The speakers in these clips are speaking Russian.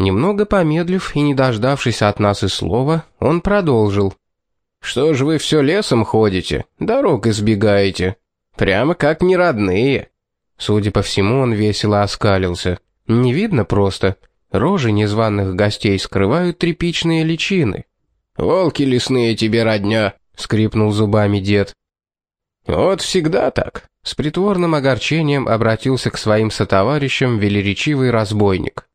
Немного помедлив и не дождавшись от нас и слова, он продолжил. «Что ж вы все лесом ходите, дорог избегаете? Прямо как неродные». Судя по всему, он весело оскалился. Не видно просто. Рожи незваных гостей скрывают тряпичные личины. «Волки лесные тебе родня», — скрипнул зубами дед. «Вот всегда так», — с притворным огорчением обратился к своим сотоварищам велеречивый разбойник.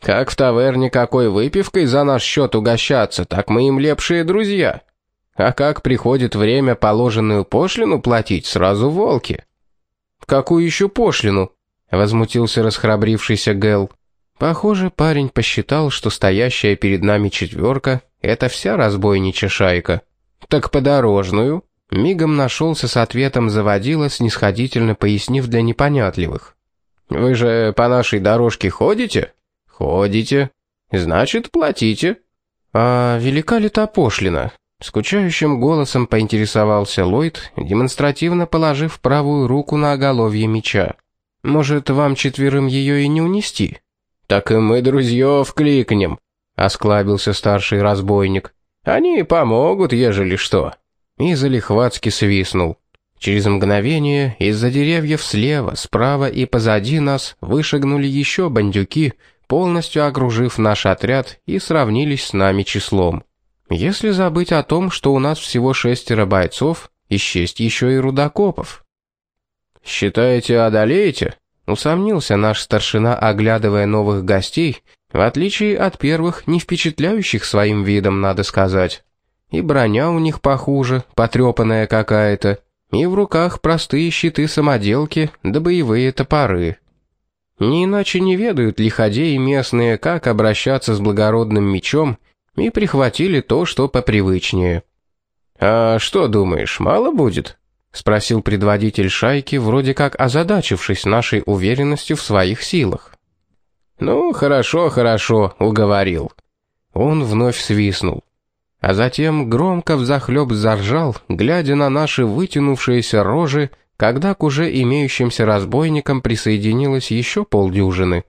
«Как в таверне какой выпивкой за наш счет угощаться, так мы им лепшие друзья. А как приходит время положенную пошлину платить, сразу волки». «Какую еще пошлину?» — возмутился расхрабрившийся Гэл. Похоже, парень посчитал, что стоящая перед нами четверка — это вся разбойничья шайка. «Так подорожную?» Мигом нашелся с ответом заводила, снисходительно пояснив для непонятливых. «Вы же по нашей дорожке ходите?» «Ходите. Значит, платите». «А велика ли та пошлина?» Скучающим голосом поинтересовался Ллойд, демонстративно положив правую руку на оголовье меча. «Может, вам четверым ее и не унести?» «Так и мы друзьев кликнем», — осклабился старший разбойник. «Они помогут, ежели что». И залихватски свистнул. Через мгновение из-за деревьев слева, справа и позади нас вышагнули еще бандюки, полностью окружив наш отряд и сравнились с нами числом. Если забыть о том, что у нас всего шестеро бойцов, исчесть еще и рудокопов. «Считаете, одолеете?» — усомнился наш старшина, оглядывая новых гостей, в отличие от первых, не впечатляющих своим видом, надо сказать. И броня у них похуже, потрепанная какая-то, и в руках простые щиты-самоделки да боевые топоры. Не иначе не ведают лиходеи местные, как обращаться с благородным мечом, и прихватили то, что попривычнее. «А что думаешь, мало будет?» — спросил предводитель шайки, вроде как озадачившись нашей уверенностью в своих силах. «Ну, хорошо, хорошо», — уговорил. Он вновь свистнул. А затем громко взахлеб заржал, глядя на наши вытянувшиеся рожи, когда к уже имеющимся разбойникам присоединилось еще полдюжины.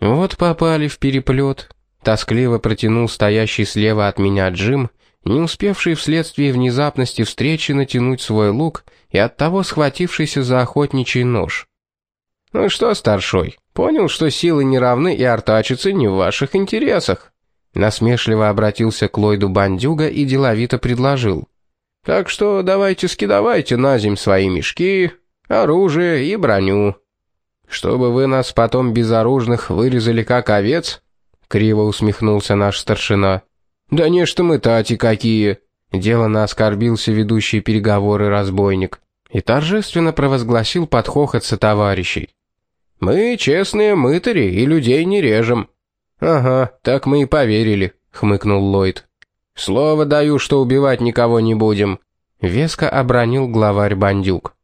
Вот попали в переплет. Тоскливо протянул стоящий слева от меня Джим, не успевший вследствие внезапности встречи натянуть свой лук и оттого схватившийся за охотничий нож. «Ну что, старшой, понял, что силы не равны и артачиться не в ваших интересах?» Насмешливо обратился к Ллойду Бандюга и деловито предложил. Так что давайте скидывайте на земь свои мешки, оружие и броню. Чтобы вы нас потом безоружных вырезали как овец, криво усмехнулся наш старшина. Да не что мы тати какие, делано оскорбился ведущий переговоры разбойник и торжественно провозгласил под хохот сотоварищей. Мы честные мытари и людей не режем. Ага, так мы и поверили, хмыкнул Ллойд. «Слово даю, что убивать никого не будем», — веско обронил главарь бандюк.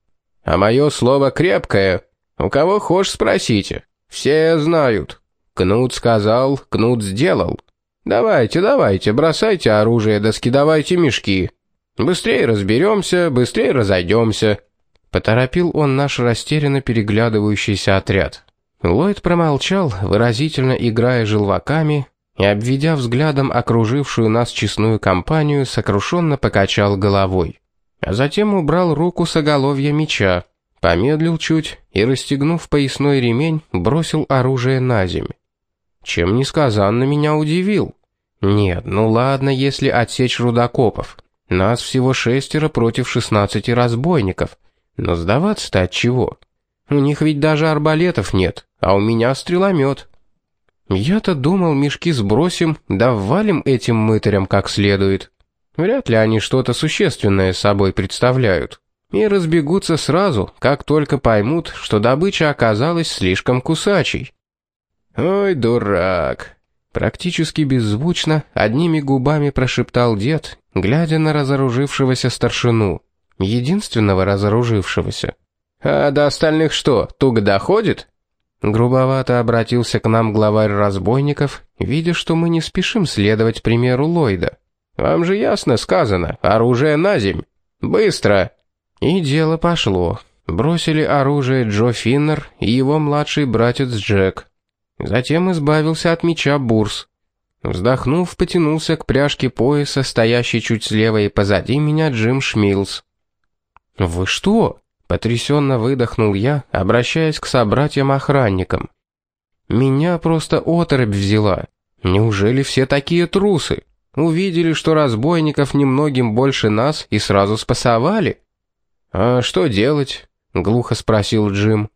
«А мое слово крепкое. У кого хошь спросите. Все знают. Кнут сказал, Кнут сделал. Давайте, давайте, бросайте оружие да скидывайте мешки. Быстрее разберемся, быстрее разойдемся». Поторопил он наш растерянно переглядывающийся отряд. Ллойд промолчал, выразительно играя желваками, и, обведя взглядом окружившую нас честную компанию, сокрушенно покачал головой. А затем убрал руку с оголовья меча, помедлил чуть и, расстегнув поясной ремень, бросил оружие на земь. Чем несказанно меня удивил. Нет, ну ладно, если отсечь рудокопов. Нас всего шестеро против шестнадцати разбойников. Но сдаваться-то от чего? У них ведь даже арбалетов нет, а у меня стреломет. Я-то думал, мешки сбросим, да ввалим этим мытарям как следует. Вряд ли они что-то существенное собой представляют. И разбегутся сразу, как только поймут, что добыча оказалась слишком кусачей. «Ой, дурак!» Практически беззвучно, одними губами прошептал дед, глядя на разоружившегося старшину. Единственного разоружившегося. «А до остальных что, туго доходит?» Грубовато обратился к нам главарь разбойников, видя, что мы не спешим следовать примеру Ллойда. «Вам же ясно сказано, оружие на земь! Быстро!» И дело пошло. Бросили оружие Джо Финнер и его младший братец Джек. Затем избавился от меча Бурс. Вздохнув, потянулся к пряжке пояса, стоящей чуть слева и позади меня Джим Шмилс. «Вы что?» — потрясенно выдохнул я, обращаясь к собратьям-охранникам. «Меня просто оторопь взяла. Неужели все такие трусы? Увидели, что разбойников немногим больше нас и сразу спасовали?» «А что делать?» — глухо спросил Джим.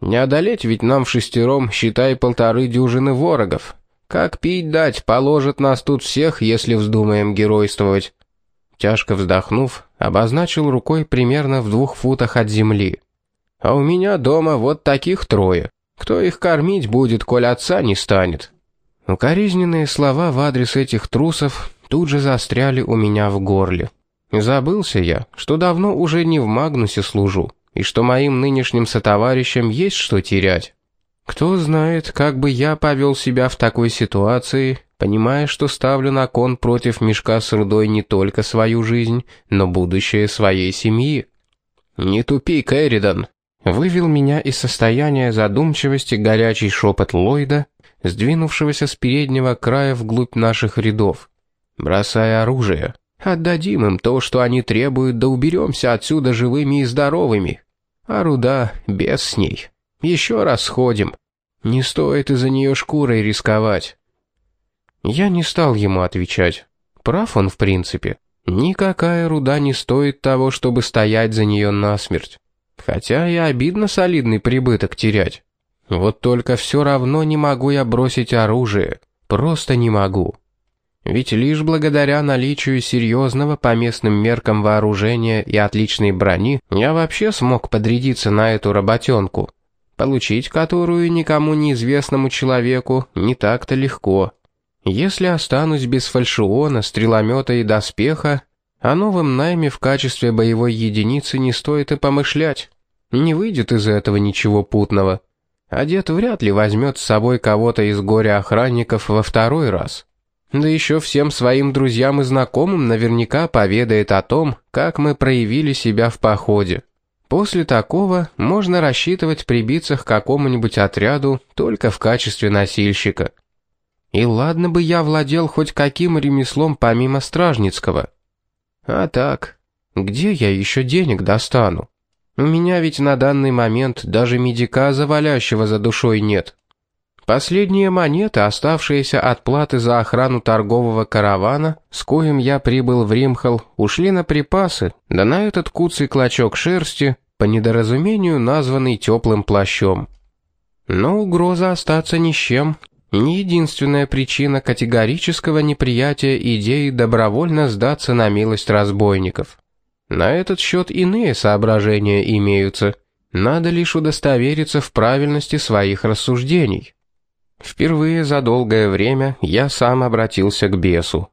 «Не одолеть ведь нам в шестером, считай, полторы дюжины ворогов. Как пить дать, положат нас тут всех, если вздумаем геройствовать». Тяжко вздохнув, обозначил рукой примерно в двух футах от земли. «А у меня дома вот таких трое. Кто их кормить будет, коль отца не станет?» Укоризненные слова в адрес этих трусов тут же застряли у меня в горле. Забылся я, что давно уже не в Магнусе служу, и что моим нынешним сотоварищам есть что терять. Кто знает, как бы я повел себя в такой ситуации, понимая, что ставлю на кон против мешка с рудой не только свою жизнь, но будущее своей семьи. «Не тупи, Кэрридан!» Вывел меня из состояния задумчивости горячий шепот Ллойда, сдвинувшегося с переднего края вглубь наших рядов. «Бросай оружие!» Отдадим им то, что они требуют, да уберемся отсюда живыми и здоровыми. А руда без с ней. Еще раз сходим. Не стоит из-за нее шкурой рисковать. Я не стал ему отвечать. Прав он в принципе. Никакая руда не стоит того, чтобы стоять за нее насмерть. Хотя и обидно солидный прибыток терять. Вот только все равно не могу я бросить оружие. Просто не могу. Ведь лишь благодаря наличию серьезного по местным меркам вооружения и отличной брони я вообще смог подрядиться на эту работенку, получить которую никому неизвестному человеку не так-то легко. Если останусь без фальшиона, стреломета и доспеха, о новом найме в качестве боевой единицы не стоит и помышлять. Не выйдет из этого ничего путного. А вряд ли возьмет с собой кого-то из горя-охранников во второй раз. Да еще всем своим друзьям и знакомым наверняка поведает о том, как мы проявили себя в походе. После такого можно рассчитывать прибиться к какому-нибудь отряду только в качестве носильщика. И ладно бы я владел хоть каким ремеслом помимо стражницкого. А так, где я еще денег достану? У меня ведь на данный момент даже медика завалящего за душой нет. Последние монеты, оставшиеся от платы за охрану торгового каравана, с коим я прибыл в Римхал, ушли на припасы, да на этот куцый клочок шерсти, по недоразумению названный теплым плащом. Но угроза остаться ни с чем не единственная причина категорического неприятия идеи добровольно сдаться на милость разбойников. На этот счет иные соображения имеются. Надо лишь удостовериться в правильности своих рассуждений. Впервые за долгое время я сам обратился к бесу.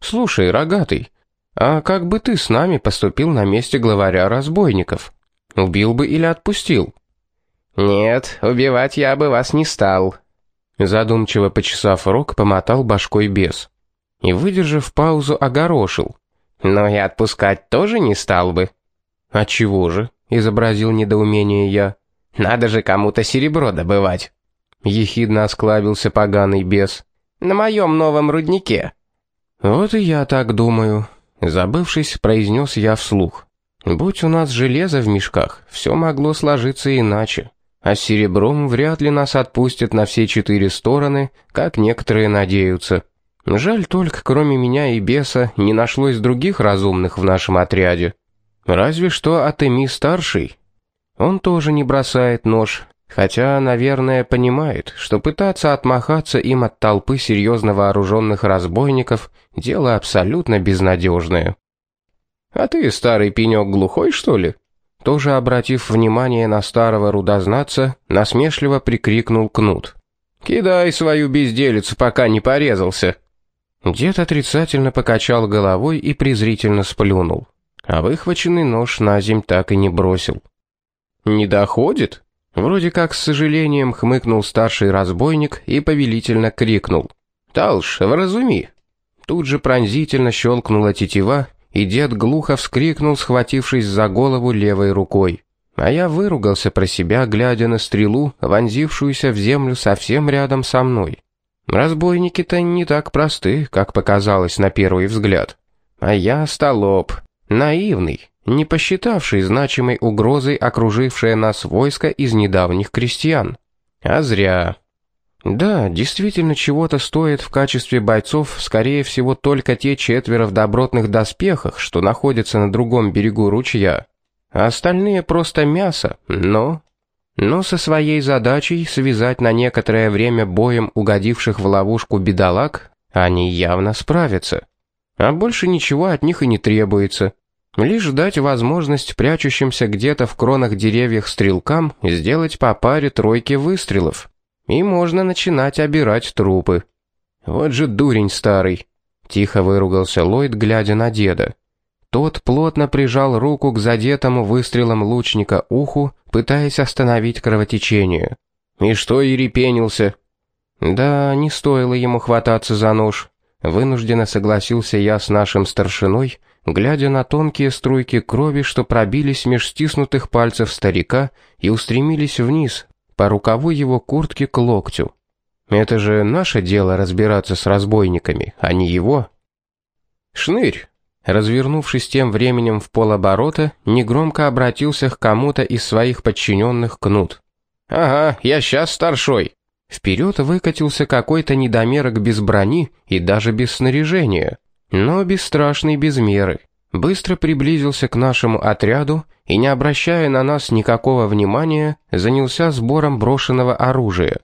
«Слушай, рогатый, а как бы ты с нами поступил на месте главаря разбойников? Убил бы или отпустил?» «Нет, убивать я бы вас не стал», — задумчиво почесав рог, помотал башкой бес. И, выдержав паузу, огорошил. «Но и отпускать тоже не стал бы». «А чего же?» — изобразил недоумение я. «Надо же кому-то серебро добывать». Ехидно осклабился поганый бес. «На моем новом руднике». «Вот и я так думаю», — забывшись, произнес я вслух. «Будь у нас железо в мешках, все могло сложиться иначе. А серебром вряд ли нас отпустят на все четыре стороны, как некоторые надеются. Жаль только, кроме меня и беса, не нашлось других разумных в нашем отряде. Разве что Атеми-старший. Он тоже не бросает нож, Хотя, наверное, понимает, что пытаться отмахаться им от толпы серьезно вооруженных разбойников – дело абсолютно безнадежное. «А ты, старый пенек, глухой, что ли?» Тоже обратив внимание на старого рудознаца, насмешливо прикрикнул Кнут. «Кидай свою безделицу, пока не порезался!» Дед отрицательно покачал головой и презрительно сплюнул, а выхваченный нож на земь так и не бросил. «Не доходит?» Вроде как с сожалением хмыкнул старший разбойник и повелительно крикнул. «Талш, вразуми!» Тут же пронзительно щелкнула тетива, и дед глухо вскрикнул, схватившись за голову левой рукой. А я выругался про себя, глядя на стрелу, вонзившуюся в землю совсем рядом со мной. Разбойники-то не так просты, как показалось на первый взгляд. А я столоп, наивный, не посчитавший значимой угрозой окружившее нас войско из недавних крестьян. А зря. Да, действительно чего-то стоит в качестве бойцов, скорее всего, только те четверо в добротных доспехах, что находятся на другом берегу ручья. А остальные просто мясо, но... Но со своей задачей связать на некоторое время боем угодивших в ловушку бедолаг они явно справятся. А больше ничего от них и не требуется. Лишь дать возможность прячущимся где-то в кронах деревьев стрелкам сделать по паре тройки выстрелов и можно начинать обирать трупы. Вот же дурень старый, тихо выругался Ллойд, глядя на деда. Тот плотно прижал руку к задетому выстрелом лучника уху, пытаясь остановить кровотечение. И что и репенился. Да, не стоило ему хвататься за нож. Вынужденно согласился я с нашим старшиной, глядя на тонкие струйки крови, что пробились меж стиснутых пальцев старика и устремились вниз, по рукаву его куртки к локтю. Это же наше дело разбираться с разбойниками, а не его. Шнырь, развернувшись тем временем в полоборота, негромко обратился к кому-то из своих подчиненных кнут. «Ага, я сейчас старшой». Вперед выкатился какой-то недомерок без брони и даже без снаряжения, но бесстрашный без меры. Быстро приблизился к нашему отряду и, не обращая на нас никакого внимания, занялся сбором брошенного оружия.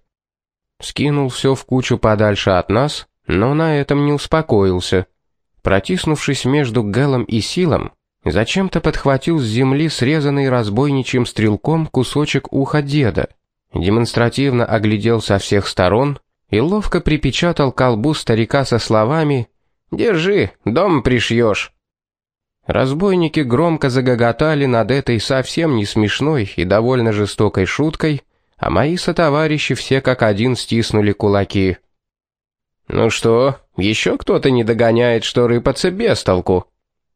Скинул все в кучу подальше от нас, но на этом не успокоился. Протиснувшись между Гэлом и Силом, зачем-то подхватил с земли срезанный разбойничьим стрелком кусочек уха деда, демонстративно оглядел со всех сторон и ловко припечатал колбу старика со словами «Держи, дом пришьешь». Разбойники громко загоготали над этой совсем не смешной и довольно жестокой шуткой, а мои сотоварищи все как один стиснули кулаки. «Ну что, еще кто-то не догоняет, что рыпаться без толку?»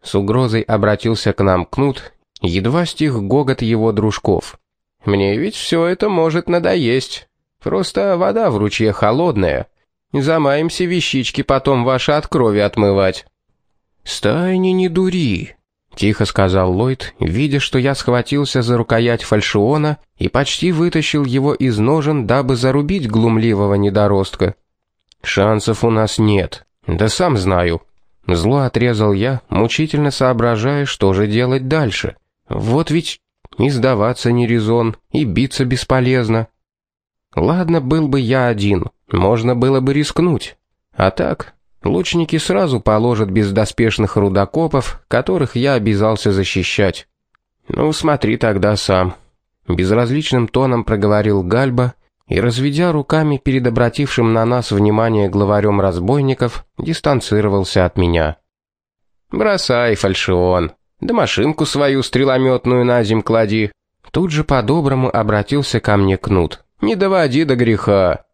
С угрозой обратился к нам Кнут, едва стих гогот его дружков. «Мне ведь все это может надоесть. Просто вода в ручье холодная. Замаемся вещички потом ваши от крови отмывать». «Стайни не дури», — тихо сказал Ллойд, видя, что я схватился за рукоять фальшиона и почти вытащил его из ножен, дабы зарубить глумливого недоростка. «Шансов у нас нет. Да сам знаю». Зло отрезал я, мучительно соображая, что же делать дальше. Вот ведь и сдаваться не резон, и биться бесполезно. Ладно, был бы я один, можно было бы рискнуть. А так, Лучники сразу положат бездоспешных рудокопов, которых я обязался защищать. Ну, смотри тогда сам. Безразличным тоном проговорил Гальба и, разведя руками перед обратившим на нас внимание главарем разбойников, дистанцировался от меня. «Бросай, фальшион, да машинку свою стрелометную на зим клади». Тут же по-доброму обратился ко мне Кнут. «Не доводи до греха.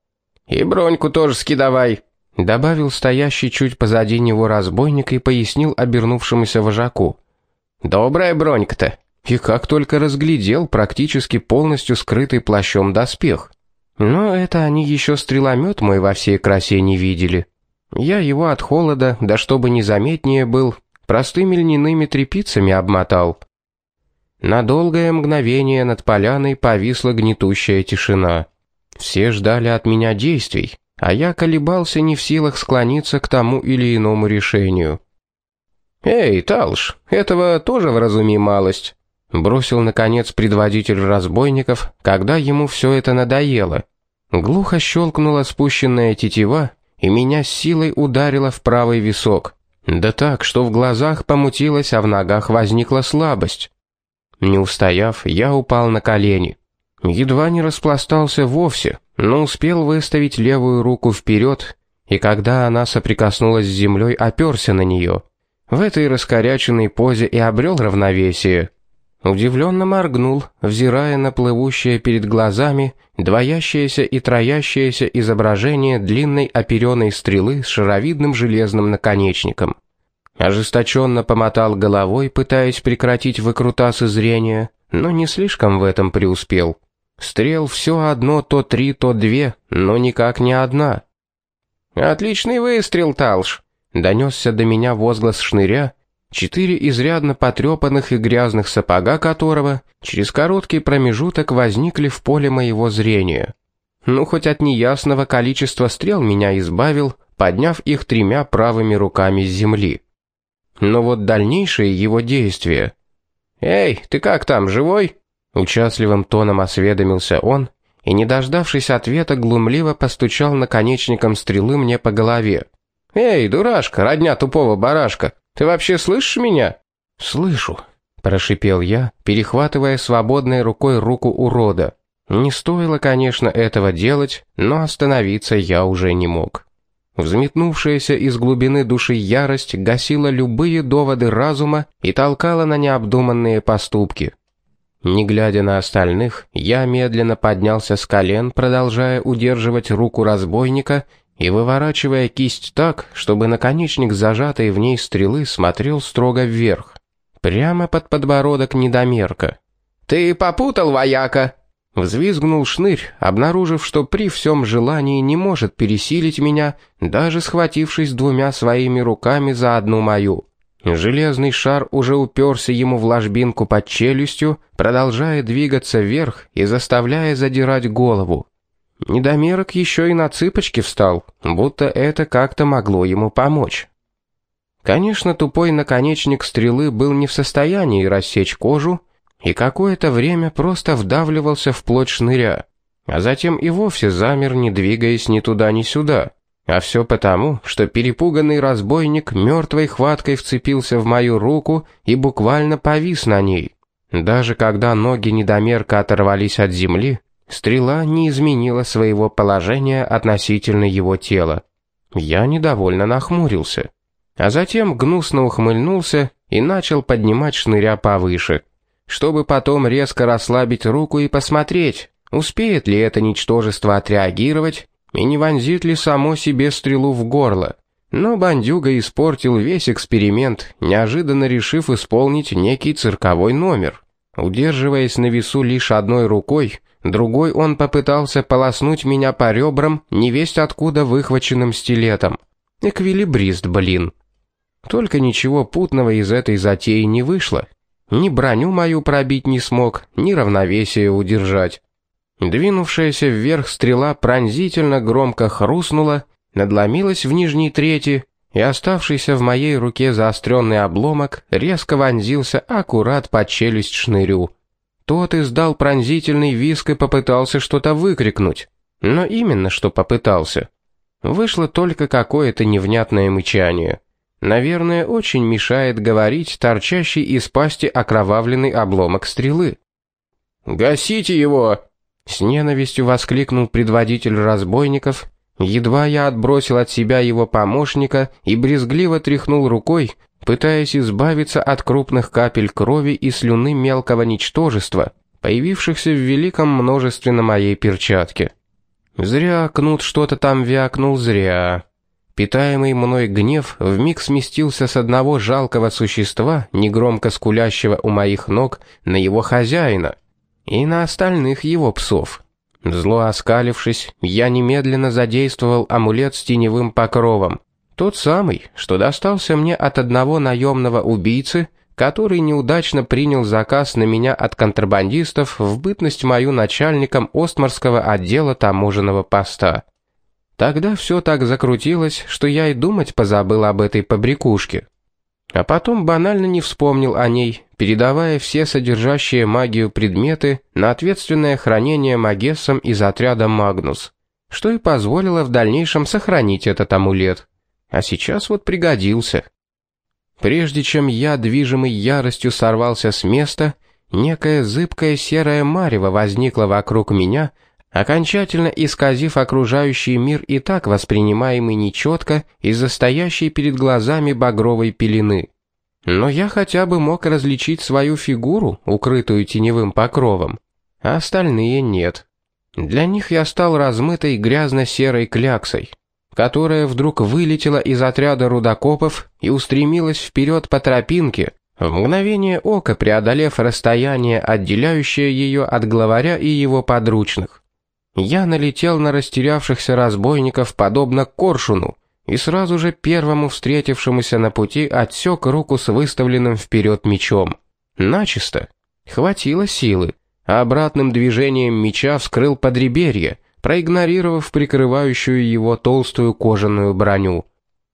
И броньку тоже скидавай, Добавил стоящий чуть позади него разбойник и пояснил обернувшемуся вожаку. «Добрая бронька-то!» И как только разглядел практически полностью скрытый плащом доспех. Но это они еще стреломет мой во всей красе не видели. Я его от холода, да чтобы незаметнее был, простыми льняными тряпицами обмотал. На долгое мгновение над поляной повисла гнетущая тишина. Все ждали от меня действий, а я колебался не в силах склониться к тому или иному решению. «Эй, Талш, этого тоже вразуми малость», — бросил, наконец, предводитель разбойников, когда ему все это надоело. Глухо щелкнула спущенная тетива, и меня с силой ударило в правый висок. Да так, что в глазах помутилось, а в ногах возникла слабость. Не устояв, я упал на колени. Едва не распластался вовсе, но успел выставить левую руку вперед, и когда она соприкоснулась с землей, оперся на нее. В этой раскоряченной позе и обрел равновесие. Удивленно моргнул, взирая на плывущее перед глазами двоящееся и троящееся изображение длинной оперенной стрелы с шаровидным железным наконечником. Ожесточенно помотал головой, пытаясь прекратить выкрутасы зрения, но не слишком в этом преуспел. Стрел все одно, то три, то две, но никак не одна. «Отличный выстрел, Талш!» — донесся до меня возглас шныря, четыре изрядно потрепанных и грязных сапога которого через короткий промежуток возникли в поле моего зрения. Ну, хоть от неясного количества стрел меня избавил, подняв их тремя правыми руками с земли. Но вот дальнейшие его действия... «Эй, ты как там, живой?» Участливым тоном осведомился он и, не дождавшись ответа, глумливо постучал наконечником стрелы мне по голове. «Эй, дурашка, родня тупого барашка, ты вообще слышишь меня?» «Слышу», — прошипел я, перехватывая свободной рукой руку урода. Не стоило, конечно, этого делать, но остановиться я уже не мог. Взметнувшаяся из глубины души ярость гасила любые доводы разума и толкала на необдуманные поступки. Не глядя на остальных, я медленно поднялся с колен, продолжая удерживать руку разбойника и выворачивая кисть так, чтобы наконечник зажатой в ней стрелы смотрел строго вверх, прямо под подбородок недомерка. «Ты попутал, вояка!» Взвизгнул шнырь, обнаружив, что при всем желании не может пересилить меня, даже схватившись двумя своими руками за одну мою. Железный шар уже уперся ему в ложбинку под челюстью, продолжая двигаться вверх и заставляя задирать голову. Недомерок еще и на цыпочки встал, будто это как-то могло ему помочь. Конечно, тупой наконечник стрелы был не в состоянии рассечь кожу, и какое-то время просто вдавливался в плоть шныря, а затем и вовсе замер, не двигаясь ни туда, ни сюда. А все потому, что перепуганный разбойник мертвой хваткой вцепился в мою руку и буквально повис на ней. Даже когда ноги недомерка оторвались от земли, стрела не изменила своего положения относительно его тела. Я недовольно нахмурился. А затем гнусно ухмыльнулся и начал поднимать шныря повыше, чтобы потом резко расслабить руку и посмотреть, успеет ли это ничтожество отреагировать и не вонзит ли само себе стрелу в горло. Но бандюга испортил весь эксперимент, неожиданно решив исполнить некий цирковой номер. Удерживаясь на весу лишь одной рукой, другой он попытался полоснуть меня по ребрам, невесть откуда выхваченным стилетом. Эквилибрист, блин. Только ничего путного из этой затеи не вышло. Ни броню мою пробить не смог, ни равновесие удержать. Двинувшаяся вверх стрела пронзительно громко хрустнула, надломилась в нижней трети, и оставшийся в моей руке заостренный обломок резко вонзился аккурат под челюсть шнырю. Тот издал пронзительный виск и попытался что-то выкрикнуть. Но именно что попытался. Вышло только какое-то невнятное мычание. Наверное, очень мешает говорить торчащий из пасти окровавленный обломок стрелы. «Гасите его!» С ненавистью воскликнул предводитель разбойников. Едва я отбросил от себя его помощника и брезгливо тряхнул рукой, пытаясь избавиться от крупных капель крови и слюны мелкого ничтожества, появившихся в великом множестве на моей перчатке. Зря Кнут что-то там вякнул, зря. Питаемый мной гнев вмиг сместился с одного жалкого существа, негромко скулящего у моих ног, на его хозяина — и на остальных его псов. Зло оскалившись, я немедленно задействовал амулет с теневым покровом. Тот самый, что достался мне от одного наемного убийцы, который неудачно принял заказ на меня от контрабандистов в бытность мою начальником Остмарского отдела таможенного поста. Тогда все так закрутилось, что я и думать позабыл об этой побрякушке. А потом банально не вспомнил о ней, передавая все содержащие магию предметы на ответственное хранение Магессом из отряда Магнус, что и позволило в дальнейшем сохранить этот амулет. А сейчас вот пригодился. Прежде чем я, движимый яростью, сорвался с места, некая зыбкая серая марево возникла вокруг меня, окончательно исказив окружающий мир и так воспринимаемый нечетко из-за стоящей перед глазами багровой пелены. Но я хотя бы мог различить свою фигуру, укрытую теневым покровом, а остальные нет. Для них я стал размытой грязно-серой кляксой, которая вдруг вылетела из отряда рудокопов и устремилась вперед по тропинке, В мгновение ока преодолев расстояние, отделяющее ее от главаря и его подручных. Я налетел на растерявшихся разбойников подобно коршуну и сразу же первому встретившемуся на пути отсек руку с выставленным вперед мечом. Начисто. Хватило силы. А обратным движением меча вскрыл подреберье, проигнорировав прикрывающую его толстую кожаную броню.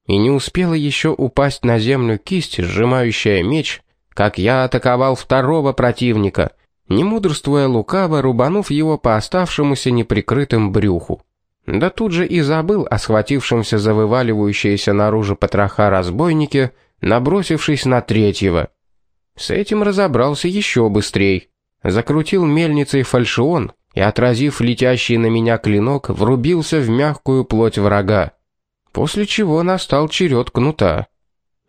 И не успела еще упасть на землю кисть, сжимающая меч, как я атаковал второго противника — не мудрствуя лукаво, рубанув его по оставшемуся неприкрытым брюху. Да тут же и забыл о схватившемся за вываливающиеся наружу потроха разбойнике, набросившись на третьего. С этим разобрался еще быстрей. Закрутил мельницей фальшион и, отразив летящий на меня клинок, врубился в мягкую плоть врага. После чего настал черед кнута.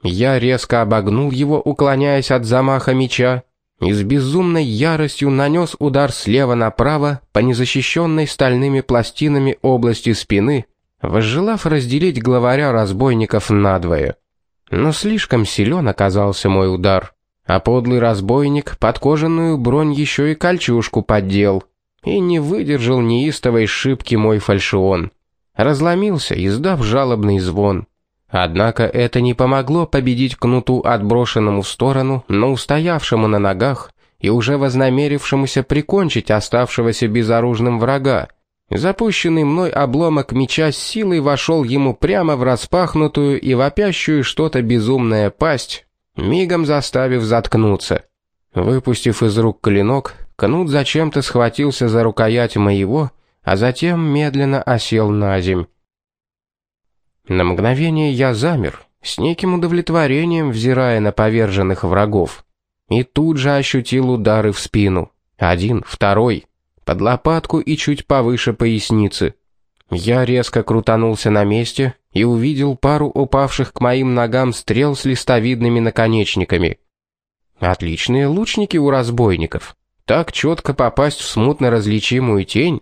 Я резко обогнул его, уклоняясь от замаха меча, и с безумной яростью нанес удар слева направо по незащищенной стальными пластинами области спины, возжелав разделить главаря разбойников надвое. Но слишком силен оказался мой удар, а подлый разбойник под кожаную бронь еще и кольчужку поддел, и не выдержал неистовой шибки мой фальшион. Разломился, издав жалобный звон. Однако это не помогло победить кнуту, отброшенному в сторону, но устоявшему на ногах и уже вознамерившемуся прикончить оставшегося безоружным врага. Запущенный мной обломок меча с силой вошел ему прямо в распахнутую и вопящую что-то безумная пасть, мигом заставив заткнуться. Выпустив из рук клинок, кнут зачем-то схватился за рукоять моего, а затем медленно осел на земь. На мгновение я замер, с неким удовлетворением взирая на поверженных врагов. И тут же ощутил удары в спину. Один, второй, под лопатку и чуть повыше поясницы. Я резко крутанулся на месте и увидел пару упавших к моим ногам стрел с листовидными наконечниками. Отличные лучники у разбойников. Так четко попасть в смутно различимую тень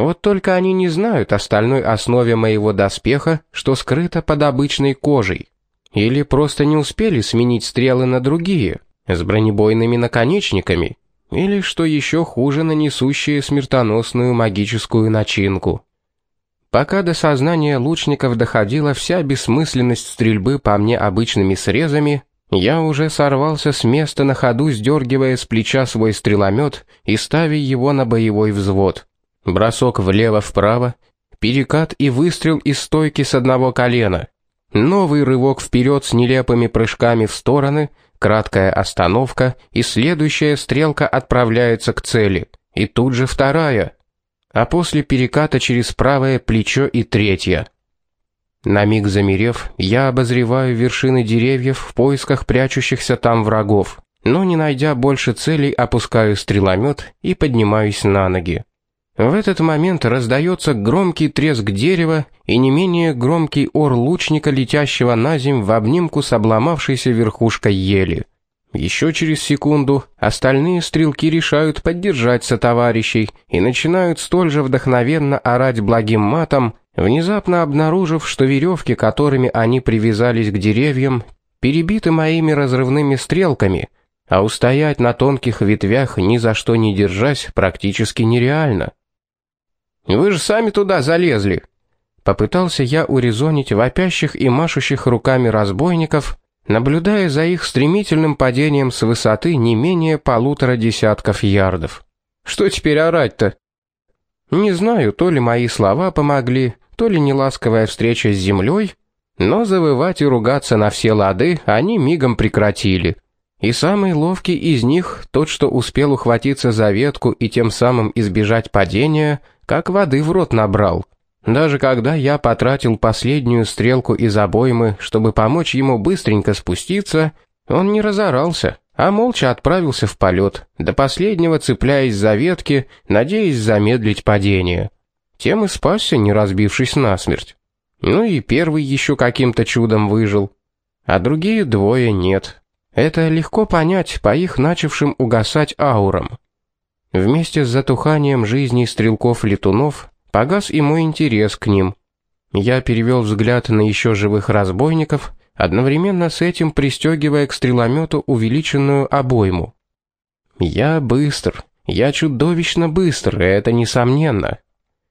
вот только они не знают остальной основе моего доспеха, что скрыто под обычной кожей. Или просто не успели сменить стрелы на другие, с бронебойными наконечниками, или, что еще хуже, нанесущие смертоносную магическую начинку. Пока до сознания лучников доходила вся бессмысленность стрельбы по мне обычными срезами, я уже сорвался с места на ходу, сдергивая с плеча свой стреломет и ставя его на боевой взвод. Бросок влево-вправо, перекат и выстрел из стойки с одного колена. Новый рывок вперед с нелепыми прыжками в стороны, краткая остановка, и следующая стрелка отправляется к цели. И тут же вторая. А после переката через правое плечо и третья. На миг замерев, я обозреваю вершины деревьев в поисках прячущихся там врагов, но не найдя больше целей, опускаю стреломет и поднимаюсь на ноги. В этот момент раздается громкий треск дерева и не менее громкий ор лучника, летящего на земь в обнимку с обломавшейся верхушкой ели. Еще через секунду остальные стрелки решают поддержать сотоварищей и начинают столь же вдохновенно орать благим матом, внезапно обнаружив, что веревки, которыми они привязались к деревьям, перебиты моими разрывными стрелками, а устоять на тонких ветвях ни за что не держась практически нереально. Вы же сами туда залезли. Попытался я урезонить вопящих и машущих руками разбойников, наблюдая за их стремительным падением с высоты не менее полутора десятков ярдов. Что теперь орать-то? Не знаю, то ли мои слова помогли, то ли неласковая встреча с землей, но завывать и ругаться на все лады они мигом прекратили. И самый ловкий из них, тот, что успел ухватиться за ветку и тем самым избежать падения, как воды в рот набрал. Даже когда я потратил последнюю стрелку из обоймы, чтобы помочь ему быстренько спуститься, он не разорался, а молча отправился в полет, до последнего цепляясь за ветки, надеясь замедлить падение. Тем и спасся, не разбившись насмерть. Ну и первый еще каким-то чудом выжил, а другие двое нет. Это легко понять по их начавшим угасать аурам. Вместе с затуханием жизни стрелков-летунов погас и мой интерес к ним. Я перевел взгляд на еще живых разбойников, одновременно с этим пристегивая к стреломету увеличенную обойму. Я быстр, я чудовищно быстр, это несомненно.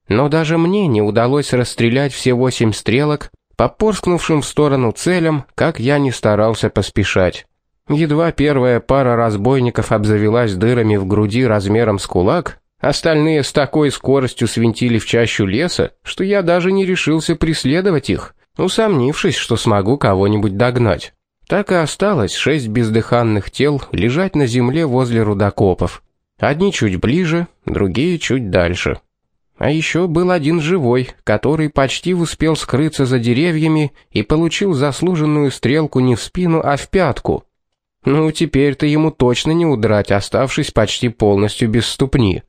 Но даже мне не удалось расстрелять все восемь стрелок, попорскнувшим в сторону целям, как я не старался поспешать. Едва первая пара разбойников обзавелась дырами в груди размером с кулак, остальные с такой скоростью свинтили в чащу леса, что я даже не решился преследовать их, усомнившись, что смогу кого-нибудь догнать. Так и осталось шесть бездыханных тел лежать на земле возле рудокопов. Одни чуть ближе, другие чуть дальше. А еще был один живой, который почти успел скрыться за деревьями и получил заслуженную стрелку не в спину, а в пятку. Ну, теперь-то ему точно не удрать, оставшись почти полностью без ступни.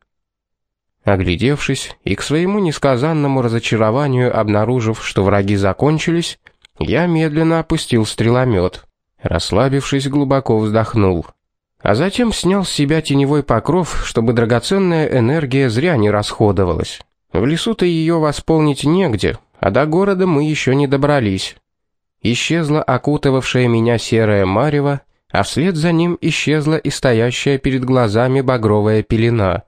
Оглядевшись и к своему несказанному разочарованию обнаружив, что враги закончились, я медленно опустил стреломет. Расслабившись, глубоко вздохнул. А затем снял с себя теневой покров, чтобы драгоценная энергия зря не расходовалась. В лесу-то ее восполнить негде, а до города мы еще не добрались. Исчезла окутывавшая меня серая марево, а вслед за ним исчезла и стоящая перед глазами багровая пелена.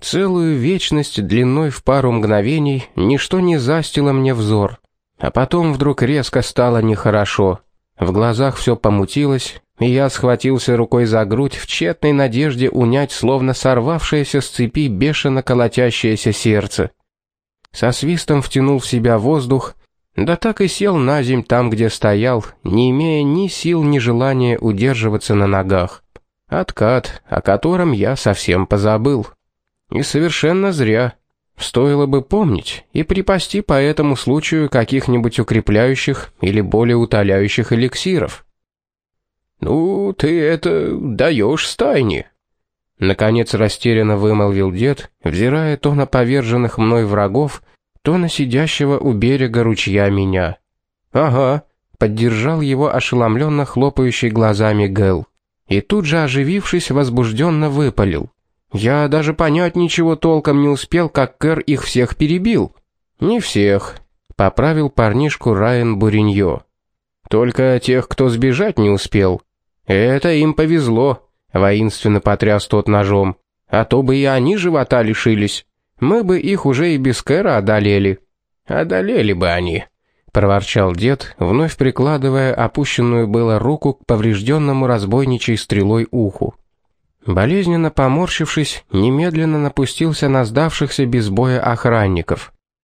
Целую вечность длиной в пару мгновений ничто не застило мне взор, а потом вдруг резко стало нехорошо. В глазах все помутилось, и я схватился рукой за грудь в тщетной надежде унять словно сорвавшееся с цепи бешено колотящееся сердце. Со свистом втянул в себя воздух, да так и сел на земь там, где стоял, не имея ни сил, ни желания удерживаться на ногах. Откат, о котором я совсем позабыл. И совершенно зря. Стоило бы помнить и припасти по этому случаю каких-нибудь укрепляющих или более утоляющих эликсиров. «Ну, ты это даешь стайне!» Наконец растерянно вымолвил дед, взирая то на поверженных мной врагов, то на сидящего у берега ручья меня. «Ага», — поддержал его ошеломленно хлопающий глазами Гэл. И тут же, оживившись, возбужденно выпалил. Я даже понять ничего толком не успел, как Кэр их всех перебил. Не всех, поправил парнишку Райан Буриньо. Только тех, кто сбежать не успел. Это им повезло, воинственно потряс тот ножом. А то бы и они живота лишились. Мы бы их уже и без Кэра одолели. Одолели бы они, проворчал дед, вновь прикладывая опущенную было руку к поврежденному разбойничей стрелой уху. Болезненно поморщившись, немедленно напустился на сдавшихся без боя охранников.